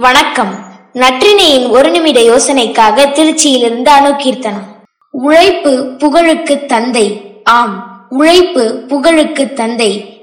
வணக்கம். நற்றினையின் ஒரு நிமிட யோசனைக்காக திருச்சியிலிருந்து அணுகீர்த்தனம் உழைப்பு புகழுக்கு தந்தை. ஆம் உழைப்பு புகழுக்கு தந்தை.